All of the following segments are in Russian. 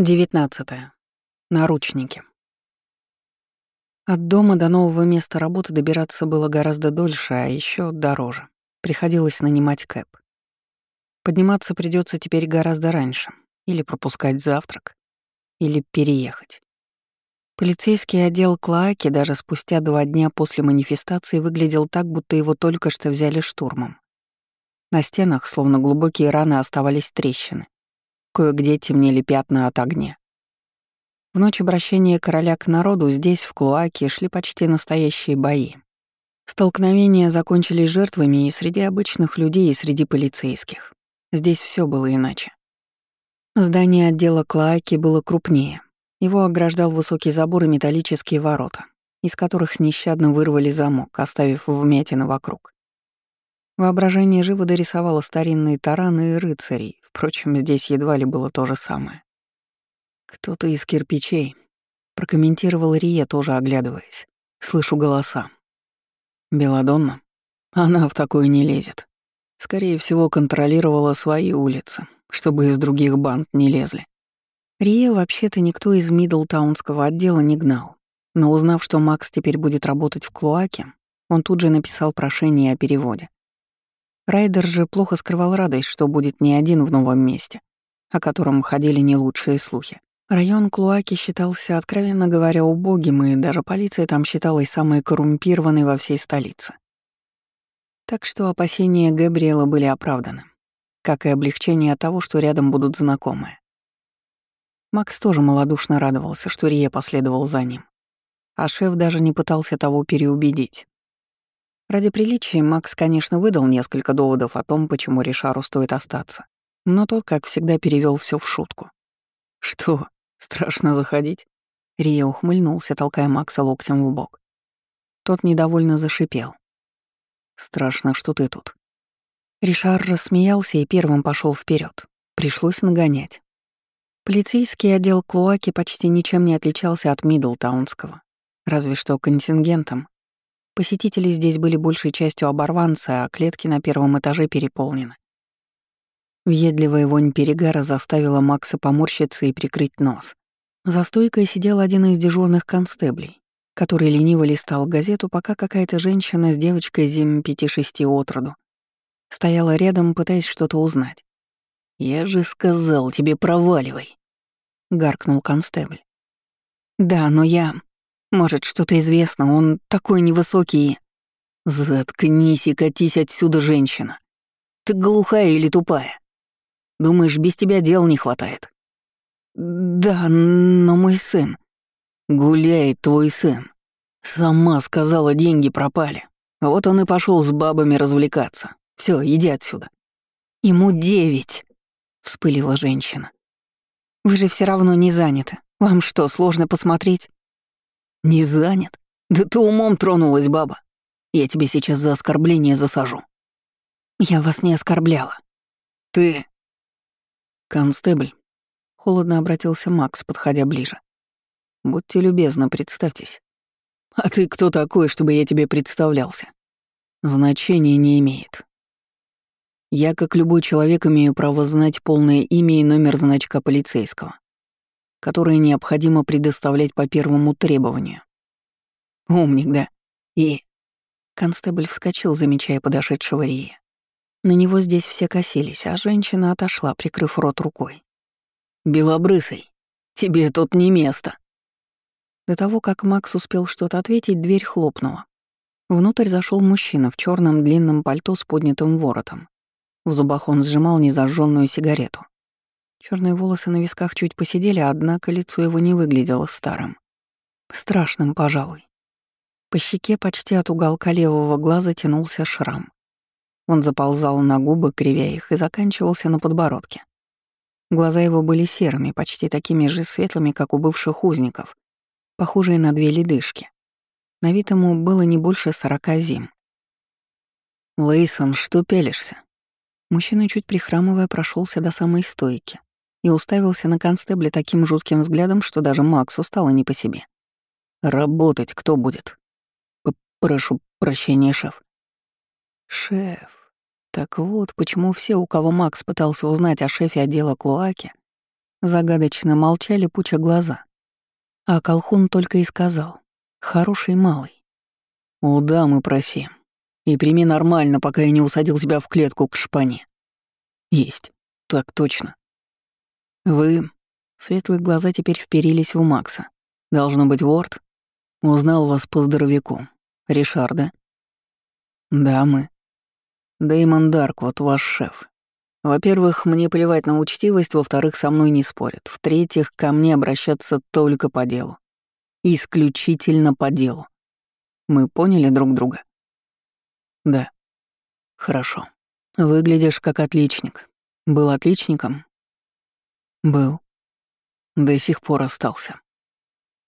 19. Наручники. От дома до нового места работы добираться было гораздо дольше, а еще дороже. Приходилось нанимать кэп. Подниматься придется теперь гораздо раньше. Или пропускать завтрак. Или переехать. Полицейский отдел Клоаки даже спустя два дня после манифестации выглядел так, будто его только что взяли штурмом. На стенах, словно глубокие раны, оставались трещины. Кое-где темнели пятна от огня. В ночь обращения короля к народу здесь, в Клоаке, шли почти настоящие бои. Столкновения закончились жертвами и среди обычных людей, и среди полицейских. Здесь все было иначе. Здание отдела Клоаки было крупнее. Его ограждал высокий забор и металлические ворота, из которых нещадно вырвали замок, оставив вмятины вокруг. Воображение живо дорисовало старинные тараны и рыцарей, Впрочем, здесь едва ли было то же самое. «Кто-то из кирпичей», — прокомментировал Рия, тоже оглядываясь. «Слышу голоса». «Беладонна? Она в такое не лезет. Скорее всего, контролировала свои улицы, чтобы из других банд не лезли». Рия вообще-то никто из Мидлтаунского отдела не гнал, но узнав, что Макс теперь будет работать в Клоаке, он тут же написал прошение о переводе. Райдер же плохо скрывал радость, что будет не один в новом месте, о котором ходили не лучшие слухи. Район Клуаки считался, откровенно говоря, убогим, и даже полиция там считалась самой коррумпированной во всей столице. Так что опасения Габриэла были оправданы, как и облегчение от того, что рядом будут знакомые. Макс тоже малодушно радовался, что Рия последовал за ним. А шеф даже не пытался того переубедить. Ради приличия Макс, конечно, выдал несколько доводов о том, почему Ришару стоит остаться. Но тот, как всегда, перевел все в шутку. «Что, страшно заходить?» Рия ухмыльнулся, толкая Макса локтем в бок. Тот недовольно зашипел. «Страшно, что ты тут». Ришар рассмеялся и первым пошел вперед. Пришлось нагонять. Полицейский отдел Клоаки почти ничем не отличался от Мидлтаунского, разве что контингентом Посетители здесь были большей частью оборванцы, а клетки на первом этаже переполнены. Въедливая вонь перегара заставила Макса поморщиться и прикрыть нос. За стойкой сидел один из дежурных констеблей, который лениво листал газету, пока какая-то женщина с девочкой зим пяти-шести отроду стояла рядом, пытаясь что-то узнать. «Я же сказал тебе, проваливай!» — гаркнул констебль. «Да, но я...» Может, что-то известно, он такой невысокий. Заткнись и катись отсюда, женщина. Ты глухая или тупая? Думаешь, без тебя дел не хватает? Да, но мой сын. Гуляет твой сын. Сама сказала, деньги пропали. Вот он и пошел с бабами развлекаться. Все, иди отсюда. Ему девять, вспылила женщина. Вы же все равно не заняты. Вам что, сложно посмотреть? «Не занят? Да ты умом тронулась, баба. Я тебе сейчас за оскорбление засажу». «Я вас не оскорбляла». «Ты...» «Констебль», — холодно обратился Макс, подходя ближе. «Будьте любезны, представьтесь». «А ты кто такой, чтобы я тебе представлялся?» «Значения не имеет. Я, как любой человек, имею право знать полное имя и номер значка полицейского которые необходимо предоставлять по первому требованию. Умник, да? И... Констебль вскочил, замечая подошедшего Рия. На него здесь все косились, а женщина отошла, прикрыв рот рукой. «Белобрысый, тебе тут не место!» До того, как Макс успел что-то ответить, дверь хлопнула. Внутрь зашел мужчина в черном длинном пальто с поднятым воротом. В зубах он сжимал незажженную сигарету. Черные волосы на висках чуть посидели, однако лицо его не выглядело старым. Страшным, пожалуй. По щеке почти от уголка левого глаза тянулся шрам. Он заползал на губы, кривя их, и заканчивался на подбородке. Глаза его были серыми, почти такими же светлыми, как у бывших узников, похожие на две ледышки. На вид ему было не больше сорока зим. «Лейсон, что пелишься?» Мужчина, чуть прихрамывая, прошелся до самой стойки, и уставился на констебля таким жутким взглядом, что даже Максу стало не по себе. «Работать кто будет?» «Прошу прощения, шеф». «Шеф. Так вот, почему все, у кого Макс пытался узнать о шефе отдела Клоаки, загадочно молчали, пуча глаза. А Колхун только и сказал «Хороший малый». «У дамы проси. И прими нормально, пока я не усадил тебя в клетку к шпане». «Есть. Так точно». «Вы...» Светлые глаза теперь вперились в Макса. «Должно быть, Уорд?» «Узнал вас по здоровяку. Ришарда?» «Да, мы». «Дэймон Дарквот, ваш шеф. Во-первых, мне плевать на учтивость, во-вторых, со мной не спорят. В-третьих, ко мне обращаться только по делу. Исключительно по делу. Мы поняли друг друга? Да. Хорошо. Выглядишь как отличник. Был отличником? Был. До сих пор остался.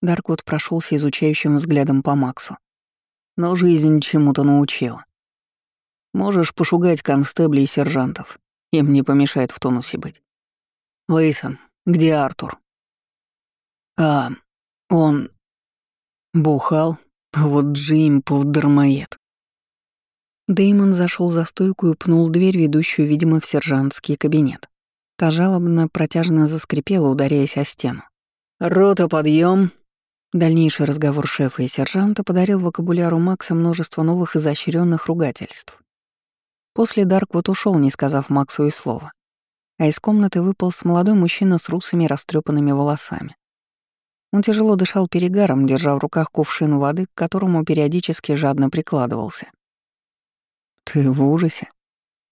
Дарквуд прошелся изучающим взглядом по Максу. Но жизнь чему-то научила. Можешь пошугать констеблей и сержантов. Им не помешает в тонусе быть. Лейсон, где Артур? А, он... Бухал. Вот Джим повдармоед. Деймон зашел за стойку и пнул дверь, ведущую, видимо, в сержантский кабинет. Та жалобно протяжно заскрипела, ударяясь о стену. «Рота, подъем! Дальнейший разговор шефа и сержанта подарил вокабуляру Макса множество новых изощренных ругательств. После Дарквуд ушел, не сказав Максу и слова. А из комнаты выполз молодой мужчина с русыми растрепанными волосами. Он тяжело дышал перегаром, держа в руках кувшин воды, к которому периодически жадно прикладывался. «Ты в ужасе?»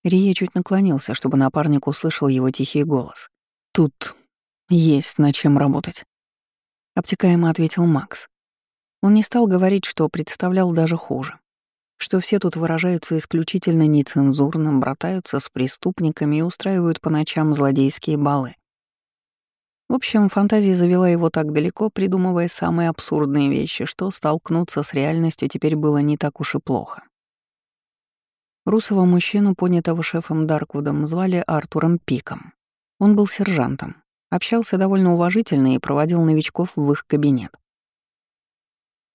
Рия чуть наклонился, чтобы напарник услышал его тихий голос. «Тут есть над чем работать», — обтекаемо ответил Макс. Он не стал говорить, что представлял даже хуже что все тут выражаются исключительно нецензурно, братаются с преступниками и устраивают по ночам злодейские балы. В общем, фантазия завела его так далеко, придумывая самые абсурдные вещи, что столкнуться с реальностью теперь было не так уж и плохо. Русого мужчину, понятого шефом Дарквудом, звали Артуром Пиком. Он был сержантом, общался довольно уважительно и проводил новичков в их кабинет.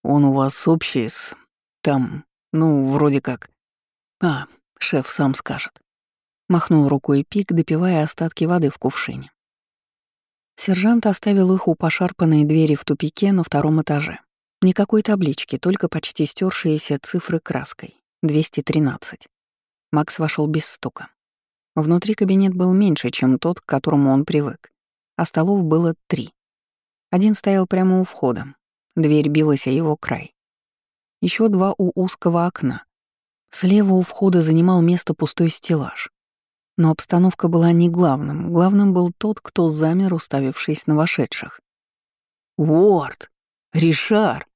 «Он у вас общий с... там, ну, вроде как. А, шеф сам скажет. Махнул рукой Пик, допивая остатки воды в кувшине. Сержант оставил их у пошарпанной двери в тупике на втором этаже. Никакой таблички, только почти стершиеся цифры краской. 213. Макс вошел без стука. Внутри кабинет был меньше, чем тот, к которому он привык, а столов было три. Один стоял прямо у входа. Дверь билась о его край еще два у узкого окна. Слева у входа занимал место пустой стеллаж. Но обстановка была не главным. Главным был тот, кто замер, уставившись на вошедших. «Уорд! Ришар!»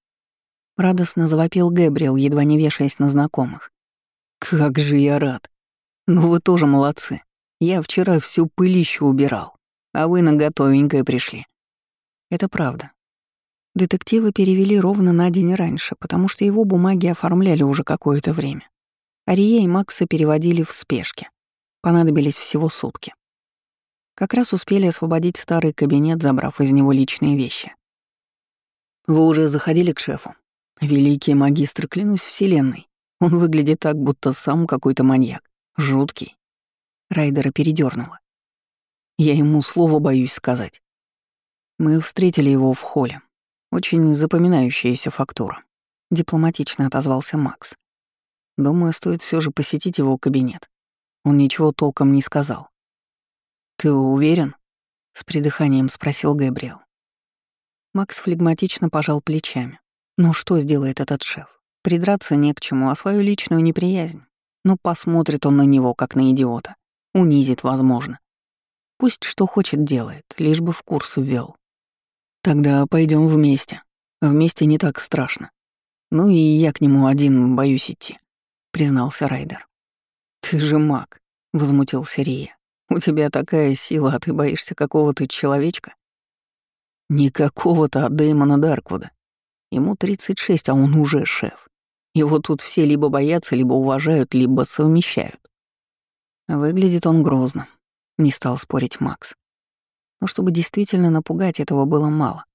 Радостно завопил Гэбриэл, едва не вешаясь на знакомых. «Как же я рад! Ну вы тоже молодцы. Я вчера всю пылищу убирал, а вы на готовенькое пришли». Это правда. Детективы перевели ровно на день раньше, потому что его бумаги оформляли уже какое-то время. Ария и Макса переводили в спешке. Понадобились всего сутки. Как раз успели освободить старый кабинет, забрав из него личные вещи. «Вы уже заходили к шефу? Великий магистр, клянусь вселенной. Он выглядит так, будто сам какой-то маньяк. Жуткий». Райдера передернула. Я ему слово боюсь сказать. Мы встретили его в холле. Очень запоминающаяся фактура. Дипломатично отозвался Макс. Думаю, стоит все же посетить его кабинет. Он ничего толком не сказал. «Ты уверен?» — с придыханием спросил Гэбриэл. Макс флегматично пожал плечами. Ну что сделает этот шеф? Придраться не к чему, а свою личную неприязнь. Ну посмотрит он на него, как на идиота. Унизит, возможно. Пусть что хочет делает, лишь бы в курс ввел. Тогда пойдем вместе. Вместе не так страшно. Ну и я к нему один боюсь идти, признался Райдер. Ты же маг, возмутился Рия. У тебя такая сила, а ты боишься какого-то человечка? Не какого-то, а Дэймона Дарквуда. Ему 36, а он уже шеф. Его тут все либо боятся, либо уважают, либо совмещают. Выглядит он грозно, не стал спорить Макс. Но чтобы действительно напугать, этого было мало.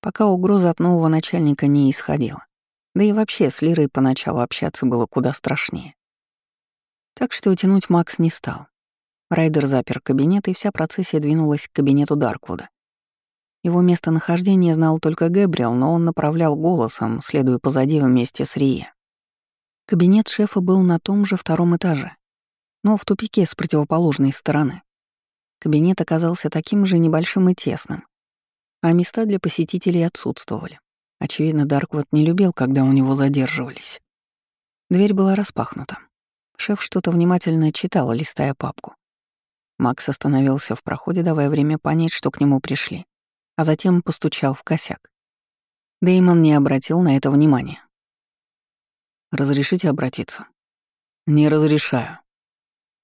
Пока угроза от нового начальника не исходила. Да и вообще с Лирой поначалу общаться было куда страшнее. Так что утянуть Макс не стал. Райдер запер кабинет, и вся процессия двинулась к кабинету Дарквуда. Его местонахождение знал только Гэбриэл, но он направлял голосом, следуя позади вместе с Рие. Кабинет шефа был на том же втором этаже, но в тупике с противоположной стороны. Кабинет оказался таким же небольшим и тесным, а места для посетителей отсутствовали. Очевидно, Дарквуд не любил, когда у него задерживались. Дверь была распахнута. Шеф что-то внимательно читал, листая папку. Макс остановился в проходе, давая время понять, что к нему пришли, а затем постучал в косяк. Деймон не обратил на это внимания. «Разрешите обратиться?» «Не разрешаю».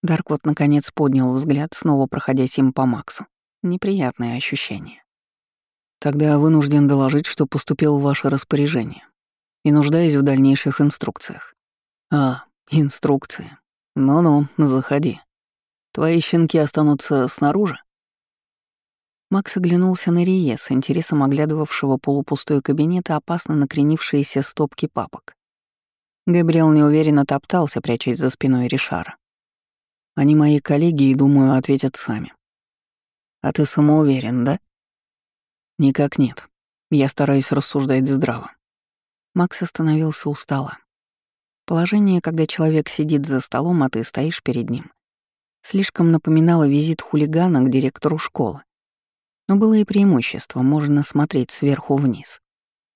Дарквот наконец поднял взгляд, снова проходясь им по Максу. Неприятное ощущение. «Тогда вынужден доложить, что поступил в ваше распоряжение и нуждаюсь в дальнейших инструкциях». «А, инструкции. Ну-ну, заходи. Твои щенки останутся снаружи?» Макс оглянулся на Рие, с интересом оглядывавшего полупустой кабинет и опасно накренившиеся стопки папок. Габриэл неуверенно топтался, прячась за спиной Ришара. «Они мои коллеги и, думаю, ответят сами». «А ты самоуверен, да?» «Никак нет. Я стараюсь рассуждать здраво». Макс остановился у стола. Положение, когда человек сидит за столом, а ты стоишь перед ним, слишком напоминало визит хулигана к директору школы. Но было и преимущество, можно смотреть сверху вниз.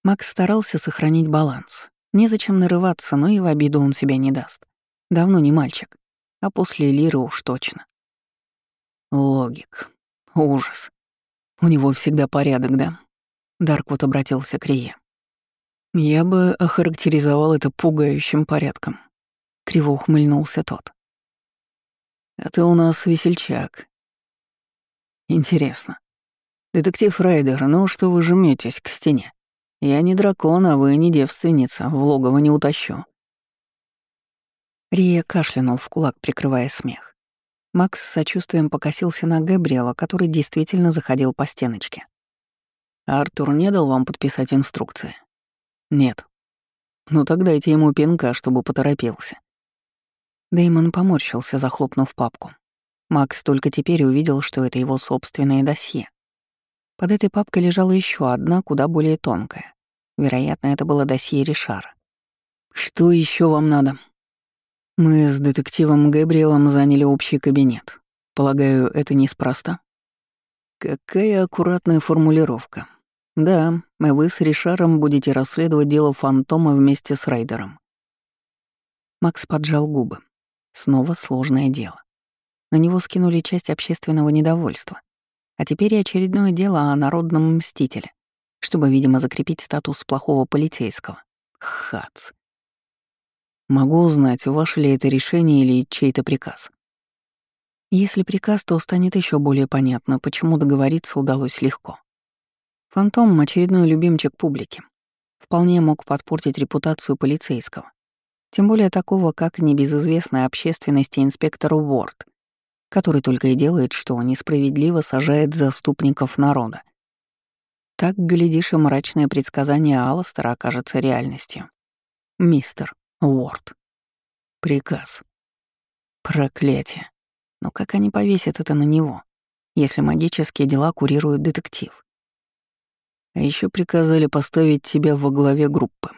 Макс старался сохранить баланс, Незачем нарываться, но и в обиду он себя не даст. Давно не мальчик, а после Лиры уж точно. Логик. Ужас. У него всегда порядок, да? Дарквуд обратился к Рие. Я бы охарактеризовал это пугающим порядком. Криво ухмыльнулся тот. А ты у нас весельчак. Интересно. Детектив Райдер, ну что вы жметесь к стене? Я не дракон, а вы не девственница, в логово не утащу». Рия кашлянул в кулак, прикрывая смех. Макс с сочувствием покосился на Габриэла, который действительно заходил по стеночке. «Артур не дал вам подписать инструкции?» «Нет». «Ну так дайте ему пинка, чтобы поторопился». Дэймон поморщился, захлопнув папку. Макс только теперь увидел, что это его собственное досье. Под этой папкой лежала еще одна, куда более тонкая. Вероятно, это было досье Ришара. «Что еще вам надо?» «Мы с детективом Габриэлом заняли общий кабинет. Полагаю, это неспроста?» «Какая аккуратная формулировка. Да, вы с Ришаром будете расследовать дело Фантома вместе с Райдером». Макс поджал губы. Снова сложное дело. На него скинули часть общественного недовольства. А теперь и очередное дело о народном мстителе, чтобы, видимо, закрепить статус плохого полицейского. Хац. Могу узнать, ваше ли это решение или чей-то приказ? Если приказ, то станет еще более понятно, почему договориться удалось легко. Фантом — очередной любимчик публики. Вполне мог подпортить репутацию полицейского. Тем более такого, как небезызвестная общественности инспектор Уорд, который только и делает, что несправедливо сажает заступников народа. Так, глядишь, и мрачное предсказание Алластера окажется реальностью. Мистер Уорд. Приказ. Проклятие. Но как они повесят это на него, если магические дела курирует детектив? А еще приказали поставить тебя во главе группы.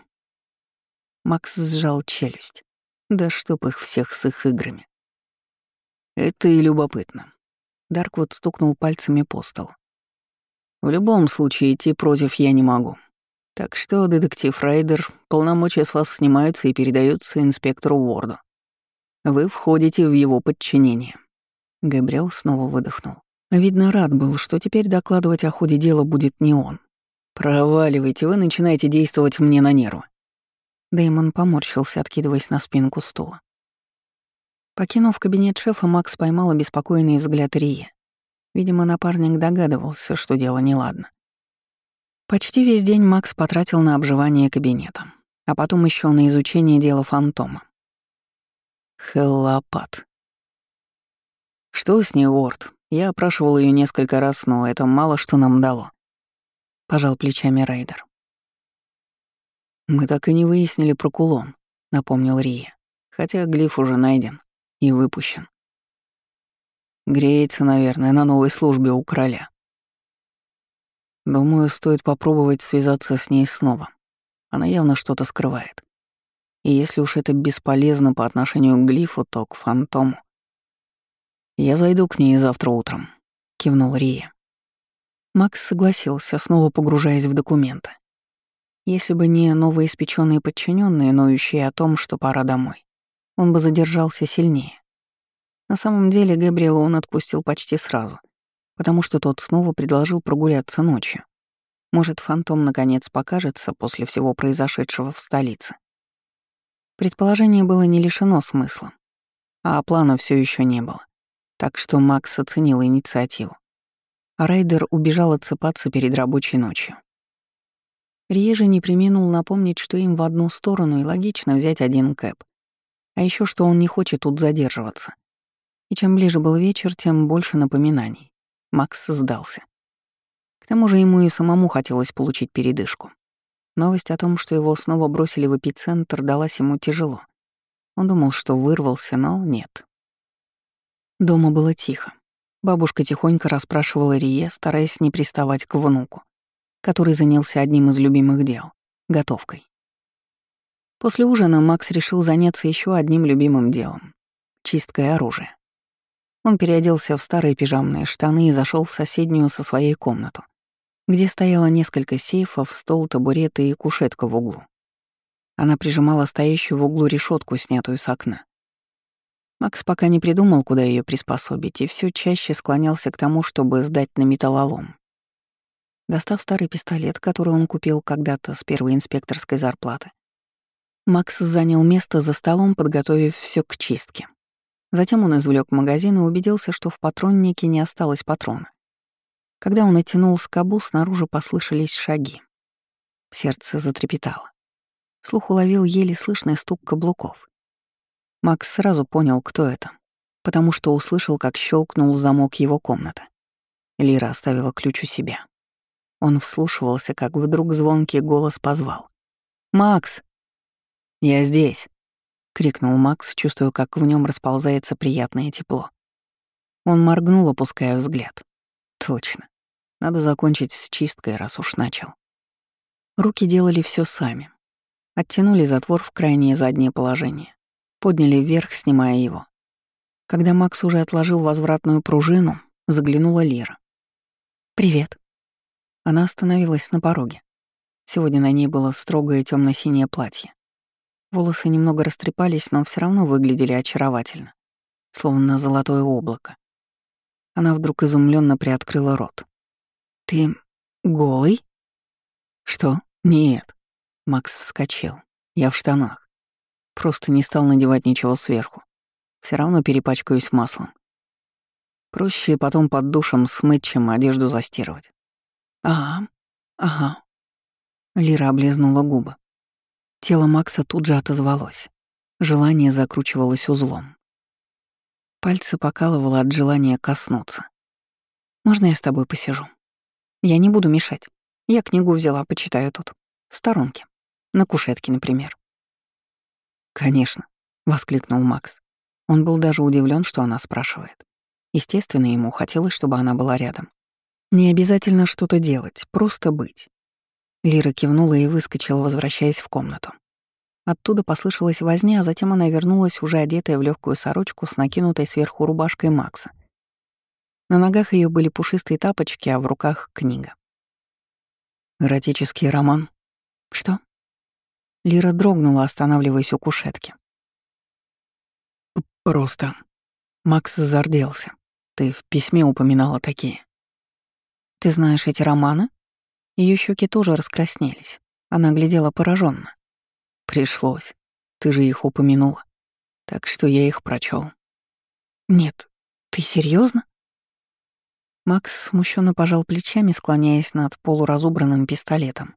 Макс сжал челюсть. Да чтоб их всех с их играми. Это и любопытно. Дарквуд стукнул пальцами по столу. В любом случае идти против я не могу. Так что, детектив Райдер, полномочия с вас снимаются и передаются инспектору Уорду. Вы входите в его подчинение. Габриэл снова выдохнул. Видно, рад был, что теперь докладывать о ходе дела будет не он. «Проваливайте, вы начинаете действовать мне на нервы». Дэймон поморщился, откидываясь на спинку стула. Покинув кабинет шефа, Макс поймал обеспокоенный взгляд Рии. Видимо, напарник догадывался, что дело неладно. Почти весь день Макс потратил на обживание кабинета, а потом еще на изучение дела фантома. Хеллопат. Что с ней, Уорд? Я опрашивал ее несколько раз, но это мало что нам дало. Пожал плечами Рейдер. Мы так и не выяснили про кулон, напомнил Рия, хотя глиф уже найден и выпущен. Греется, наверное, на новой службе у короля. Думаю, стоит попробовать связаться с ней снова. Она явно что-то скрывает. И если уж это бесполезно по отношению к глифу, то к фантому. Я зайду к ней завтра утром, кивнул Рия. Макс согласился, снова погружаясь в документы. Если бы не новоиспеченные подчиненные, ноющие о том, что пора домой, он бы задержался сильнее. На самом деле Габриэла он отпустил почти сразу, потому что тот снова предложил прогуляться ночью. Может, фантом наконец покажется после всего произошедшего в столице. Предположение было не лишено смысла, а плана все еще не было. Так что Макс оценил инициативу. А Райдер убежал отсыпаться перед рабочей ночью. Рие не приминул напомнить, что им в одну сторону и логично взять один кэп. А еще что он не хочет тут задерживаться. И чем ближе был вечер, тем больше напоминаний. Макс сдался. К тому же ему и самому хотелось получить передышку. Новость о том, что его снова бросили в эпицентр, далась ему тяжело. Он думал, что вырвался, но нет. Дома было тихо. Бабушка тихонько расспрашивала Рие, стараясь не приставать к внуку, который занялся одним из любимых дел — готовкой. После ужина Макс решил заняться еще одним любимым делом — чисткой оружия. Он переоделся в старые пижамные штаны и зашел в соседнюю со своей комнату где стояло несколько сейфов, стол, табуреты и кушетка в углу. Она прижимала стоящую в углу решетку, снятую с окна. Макс пока не придумал, куда ее приспособить, и все чаще склонялся к тому, чтобы сдать на металлолом. Достав старый пистолет, который он купил когда-то с первой инспекторской зарплаты, Макс занял место за столом, подготовив все к чистке. Затем он извлек магазин и убедился, что в патроннике не осталось патрона. Когда он оттянул скобу, снаружи послышались шаги. Сердце затрепетало. Слух уловил еле слышный стук каблуков. Макс сразу понял, кто это, потому что услышал, как щелкнул замок его комнаты. Лира оставила ключ у себя. Он вслушивался, как вдруг звонкий голос позвал. «Макс!» «Я здесь!» — крикнул Макс, чувствуя, как в нем расползается приятное тепло. Он моргнул, опуская взгляд. Точно. Надо закончить с чисткой, раз уж начал. Руки делали все сами. Оттянули затвор в крайнее заднее положение. Подняли вверх, снимая его. Когда Макс уже отложил возвратную пружину, заглянула Лира. «Привет». Она остановилась на пороге. Сегодня на ней было строгое темно синее платье. Волосы немного растрепались, но все равно выглядели очаровательно, словно золотое облако. Она вдруг изумленно приоткрыла рот. «Ты голый?» «Что? Нет». Макс вскочил. «Я в штанах. Просто не стал надевать ничего сверху. Все равно перепачкаюсь маслом. Проще потом под душем смыть, чем одежду застирывать». «Ага, ага». Лира облизнула губы. Тело Макса тут же отозвалось. Желание закручивалось узлом. Пальцы покалывало от желания коснуться. «Можно я с тобой посижу?» Я не буду мешать. Я книгу взяла, почитаю тут. В сторонке. На кушетке, например. «Конечно», — воскликнул Макс. Он был даже удивлен, что она спрашивает. Естественно, ему хотелось, чтобы она была рядом. Не обязательно что-то делать, просто быть. Лира кивнула и выскочила, возвращаясь в комнату. Оттуда послышалась возня, а затем она вернулась, уже одетая в легкую сорочку с накинутой сверху рубашкой Макса — на ногах ее были пушистые тапочки, а в руках — книга. Эротический роман. Что? Лира дрогнула, останавливаясь у кушетки. Просто. Макс зарделся. Ты в письме упоминала такие. Ты знаешь эти романы? Ее щеки тоже раскраснелись. Она глядела пораженно. Пришлось. Ты же их упомянула. Так что я их прочел. Нет, ты серьезно? Макс смущенно пожал плечами, склоняясь над полуразубранным пистолетом,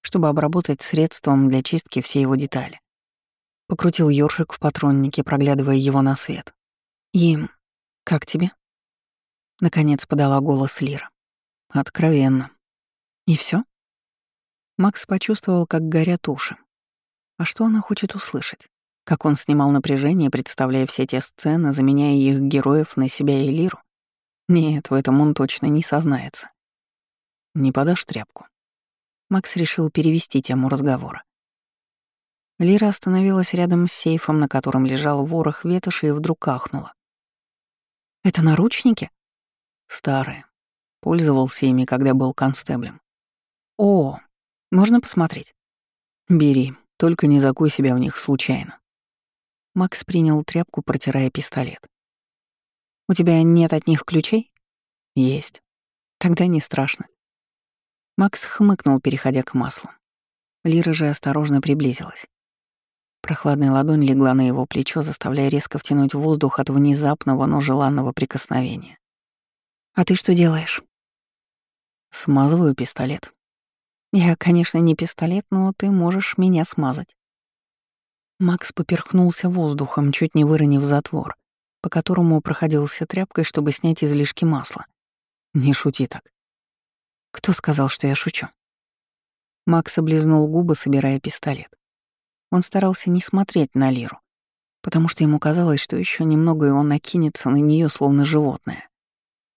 чтобы обработать средством для чистки все его детали. Покрутил ёршик в патроннике, проглядывая его на свет. «Им, как тебе?» Наконец подала голос Лира. «Откровенно. И все? Макс почувствовал, как горят уши. А что она хочет услышать? Как он снимал напряжение, представляя все те сцены, заменяя их героев на себя и Лиру? Нет, в этом он точно не сознается. Не подашь тряпку? Макс решил перевести тему разговора. Лира остановилась рядом с сейфом, на котором лежал ворох ветоши, и вдруг ахнула. «Это наручники?» «Старые. Пользовался ими, когда был констеблем». «О, можно посмотреть?» «Бери, только не закуй себя в них случайно». Макс принял тряпку, протирая пистолет. «У тебя нет от них ключей?» «Есть. Тогда не страшно». Макс хмыкнул, переходя к маслу. Лира же осторожно приблизилась. Прохладная ладонь легла на его плечо, заставляя резко втянуть воздух от внезапного, но желанного прикосновения. «А ты что делаешь?» «Смазываю пистолет». «Я, конечно, не пистолет, но ты можешь меня смазать». Макс поперхнулся воздухом, чуть не выронив затвор, по которому проходился тряпкой, чтобы снять излишки масла. «Не шути так». «Кто сказал, что я шучу?» Макс облизнул губы, собирая пистолет. Он старался не смотреть на Лиру, потому что ему казалось, что еще немного и он накинется на нее словно животное.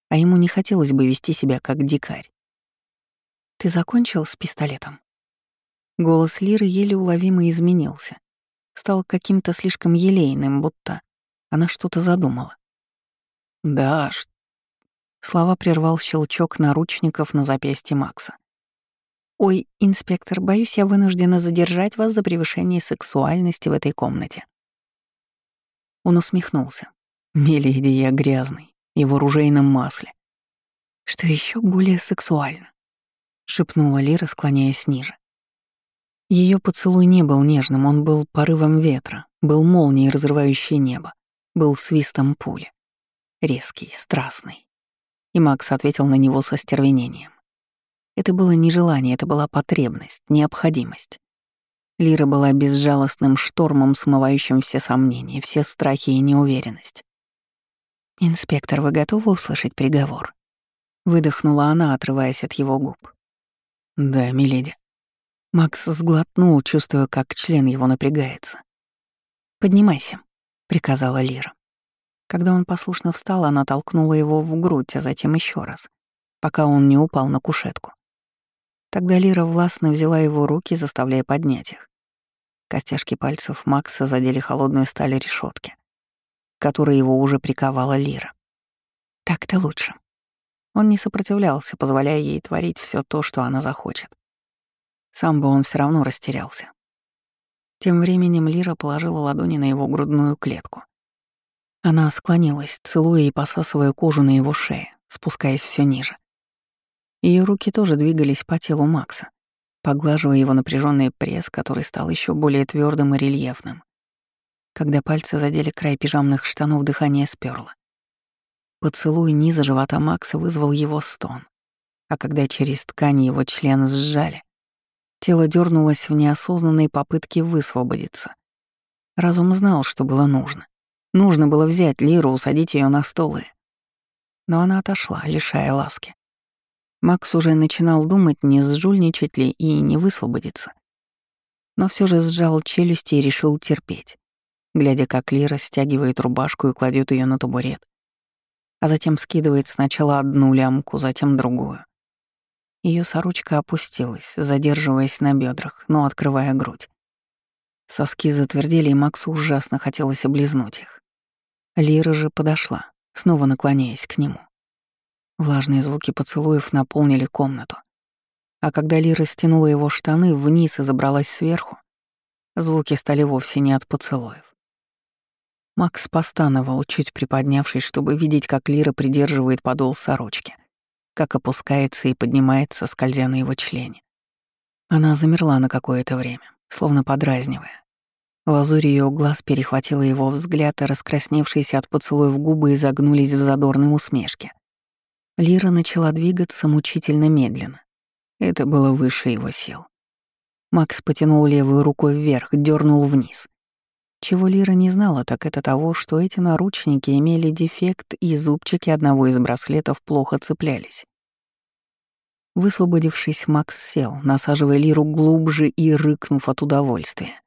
А ему не хотелось бы вести себя как дикарь. «Ты закончил с пистолетом?» Голос Лиры еле уловимо изменился. Стал каким-то слишком елейным, будто она что-то задумала. «Да, ш...» Слова прервал щелчок наручников на запястье Макса. «Ой, инспектор, боюсь, я вынуждена задержать вас за превышение сексуальности в этой комнате». Он усмехнулся. «Миледи, я грязный и в оружейном масле». «Что еще более сексуально?» — шепнула Лира, склоняясь ниже. Ее поцелуй не был нежным, он был порывом ветра, был молнией, разрывающей небо, был свистом пули. Резкий, страстный. И Макс ответил на него со стервенением. Это было не желание, это была потребность, необходимость. Лира была безжалостным штормом, смывающим все сомнения, все страхи и неуверенность. «Инспектор, вы готовы услышать приговор?» Выдохнула она, отрываясь от его губ. «Да, миледи». Макс сглотнул, чувствуя, как член его напрягается. «Поднимайся», — приказала Лира. Когда он послушно встал, она толкнула его в грудь, а затем еще раз, пока он не упал на кушетку. Тогда Лира властно взяла его руки, заставляя поднять их. Костяшки пальцев Макса задели холодную сталь решетки, которой его уже приковала Лира. Так-то лучше. Он не сопротивлялся, позволяя ей творить все то, что она захочет. Сам бы он все равно растерялся. Тем временем Лира положила ладони на его грудную клетку. Она склонилась, целуя и посасывая кожу на его шее, спускаясь все ниже. Ее руки тоже двигались по телу Макса, поглаживая его напряженный пресс, который стал еще более твердым и рельефным. Когда пальцы задели край пижамных штанов, дыхание сперло. Поцелуй низа живота Макса вызвал его стон, а когда через ткань его член сжали, тело дернулось в неосознанной попытке высвободиться. Разум знал, что было нужно. Нужно было взять Лиру, усадить ее на столы. Но она отошла, лишая ласки. Макс уже начинал думать, не сжульничать ли и не высвободиться. Но все же сжал челюсти и решил терпеть, глядя, как Лира стягивает рубашку и кладет ее на табурет, а затем скидывает сначала одну лямку, затем другую. Ее сорочка опустилась, задерживаясь на бедрах, но открывая грудь. Соски затвердели, и Максу ужасно хотелось облизнуть их. Лира же подошла, снова наклоняясь к нему. Влажные звуки поцелуев наполнили комнату. А когда Лира стянула его штаны вниз и забралась сверху, звуки стали вовсе не от поцелуев. Макс постановал, чуть приподнявшись, чтобы видеть, как Лира придерживает подол сорочки, как опускается и поднимается, скользя на его члене. Она замерла на какое-то время, словно подразнивая. Лазурь ее глаз перехватила его взгляд, и раскрасневшиеся от поцелуев губы изогнулись в задорной усмешке. Лира начала двигаться мучительно медленно. Это было выше его сил. Макс потянул левую рукой вверх, дернул вниз. Чего Лира не знала, так это того, что эти наручники имели дефект, и зубчики одного из браслетов плохо цеплялись. Высвободившись, Макс сел, насаживая Лиру глубже и рыкнув от удовольствия.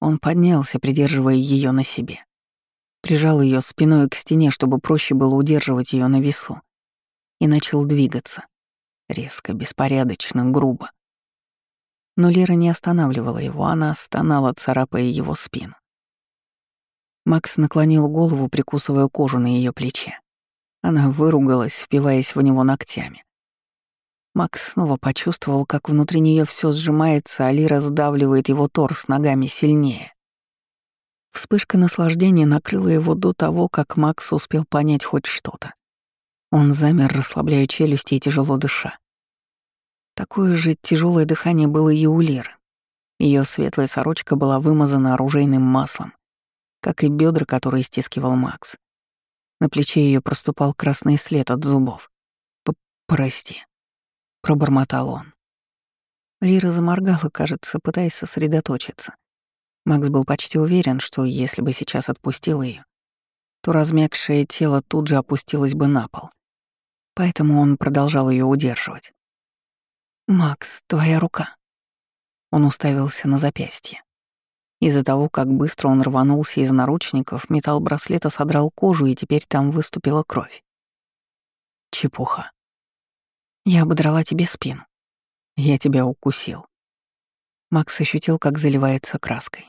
Он поднялся, придерживая ее на себе. Прижал ее спиной к стене, чтобы проще было удерживать ее на весу. И начал двигаться. Резко, беспорядочно, грубо. Но Лера не останавливала его, она стонала, царапая его спину. Макс наклонил голову, прикусывая кожу на ее плече. Она выругалась, впиваясь в него ногтями. Макс снова почувствовал, как внутри нее все сжимается, а Лира сдавливает его торс ногами сильнее. Вспышка наслаждения накрыла его до того, как Макс успел понять хоть что-то. Он замер, расслабляя челюсти и тяжело дыша. Такое же тяжелое дыхание было и у Лиры. Ее светлая сорочка была вымазана оружейным маслом, как и бедра, которые стискивал Макс. На плече ее проступал красный след от зубов. «Прости», пробормотал он. Лира заморгала, кажется, пытаясь сосредоточиться. Макс был почти уверен, что если бы сейчас отпустил ее, то размягшее тело тут же опустилось бы на пол. Поэтому он продолжал ее удерживать. «Макс, твоя рука». Он уставился на запястье. Из-за того, как быстро он рванулся из наручников, металл браслета содрал кожу, и теперь там выступила кровь. Чепуха. Я ободрала тебе спину. Я тебя укусил. Макс ощутил, как заливается краской.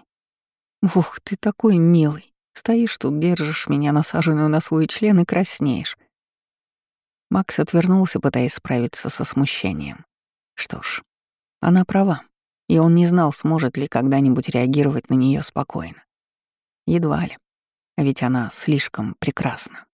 Ух, ты такой милый. Стоишь тут, держишь меня насаженную на свой член и краснеешь. Макс отвернулся, пытаясь справиться со смущением. Что ж, она права, и он не знал, сможет ли когда-нибудь реагировать на нее спокойно. Едва ли, а ведь она слишком прекрасна.